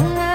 Bye.